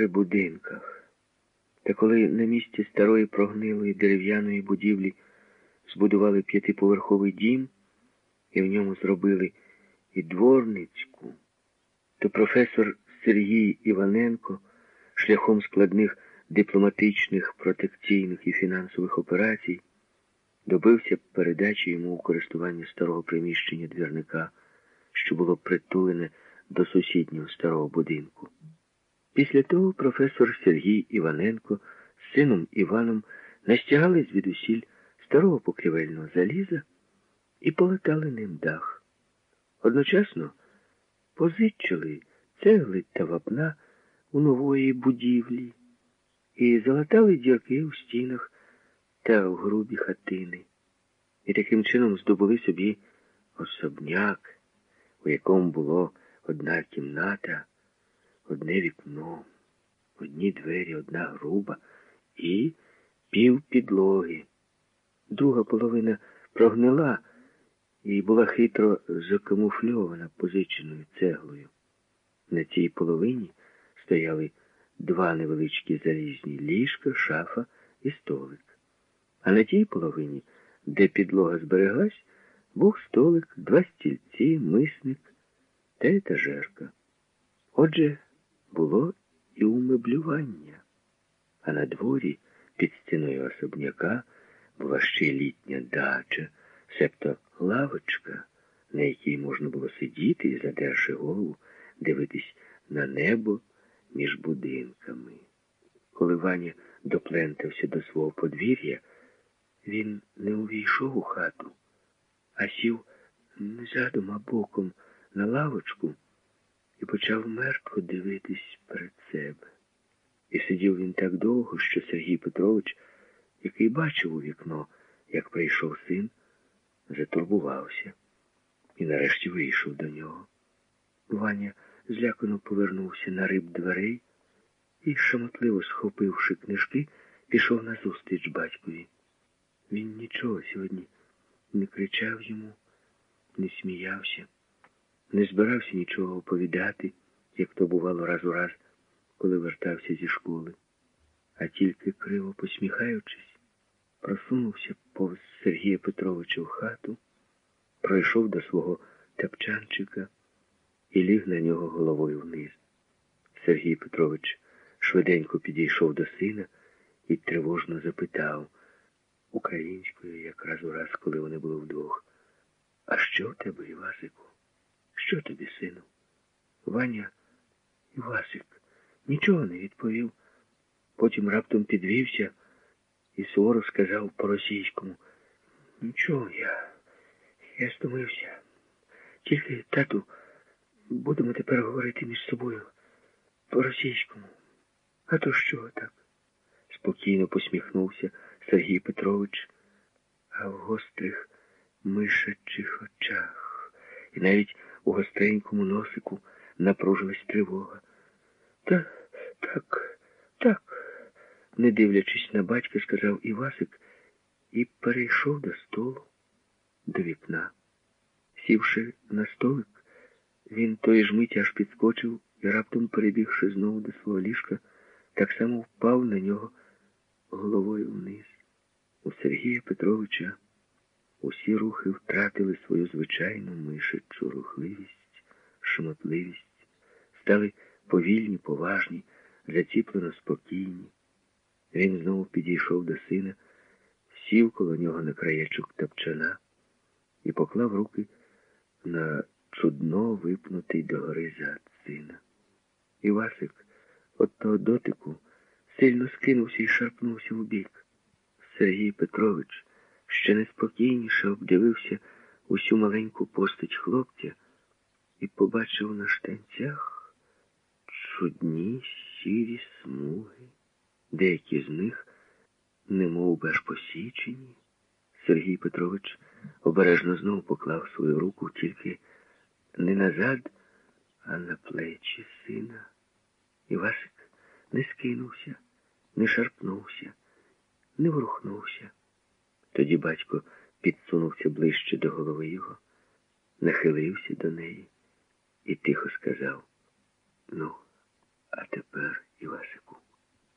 при будинках. Та коли на місці старої прогнилої дерев'яної будівлі збудували п'ятиповерховий дім і в ньому зробили і дворницьку, то професор Сергій Іваненко шляхом складних дипломатичних, протекційних і фінансових операцій добився передачі йому у користування старого приміщення двірника, що було притулене до сусіднього старого будинку. Після того професор Сергій Іваненко з сином Іваном настягали звідусіль старого покрівельного заліза і полатали ним дах. Одночасно позичили цегли та вапна у нової будівлі і залатали дірки у стінах та в грубі хатини. І таким чином здобули собі особняк, у якому було одна кімната, одне вікно, одні двері, одна груба і пів підлоги. Друга половина прогнила і була хитро закамуфльована позиченою цеглою. На цій половині стояли два невеличкі залізні ліжка, шафа і столик. А на тій половині, де підлога збереглась, був столик, два стільці, мисник та етажерка. Отже, було і умеблювання, а на дворі під стіною особняка була ще літня дача, себто лавочка, на якій можна було сидіти і, задерши голову, дивитись на небо між будинками. Коли Ваня доплентався до свого подвір'я, він не увійшов у хату, а сів не боком на лавочку і почав мертво дивитись перед себе. І сидів він так довго, що Сергій Петрович, який бачив у вікно, як прийшов син, затурбувався і нарешті вийшов до нього. Ваня злякано повернувся на риб дверей і, шамотливо схопивши книжки, пішов назустріч батькові. Він нічого сьогодні не кричав йому, не сміявся, не збирався нічого оповідати, як то бувало раз у раз, коли вертався зі школи, а тільки криво посміхаючись, просунувся повз Сергія Петровича в хату, пройшов до свого тапчанчика і ліг на нього головою вниз. Сергій Петрович швиденько підійшов до сина і тривожно запитав українською, якраз у раз, коли вони були вдвох. А що в тебе, Івасику? Що тобі, сину? Ваня Івасик нічого не відповів. Потім раптом підвівся і суворо сказав по-російському. Нічого, я, я стомився. Тільки, тату, будемо тепер говорити між собою по-російському. А то що так? Спокійно посміхнувся Сергій Петрович, а в гострих мишачих очах і навіть у гостренькому носику напружилась тривога. Та так, так, не дивлячись на батька, сказав Івасик і перейшов до столу, до вікна. Сівши на столик, він тої ж миті аж підскочив і, раптом, перебігши знову до свого ліжка, так само впав на нього головою вниз. У Сергія Петровича усі рухи втратили свою звичайну мишечу рухливість, шмотливість, стали повільні, поважні, заціплено спокійні. Він знову підійшов до сина, сів коло нього на краєчок тапчана і поклав руки на чудно випнутий догори зад сина. Івасик от того дотику сильно скинувся і шарпнувся у бік. Сергій Петрович ще неспокійніше обдивився усю маленьку постать хлопця і побачив на штанцях чудні сірі смуги, деякі з них немов би аж посічені. Сергій Петрович обережно знову поклав свою руку тільки не назад, а на плечі сина. Івасик не скинувся, не шарпнувся, не ворухнувся. Тоді батько підсунувся ближче до голови його, нахилився до неї і тихо сказав: Ну, а тепер, Івасик.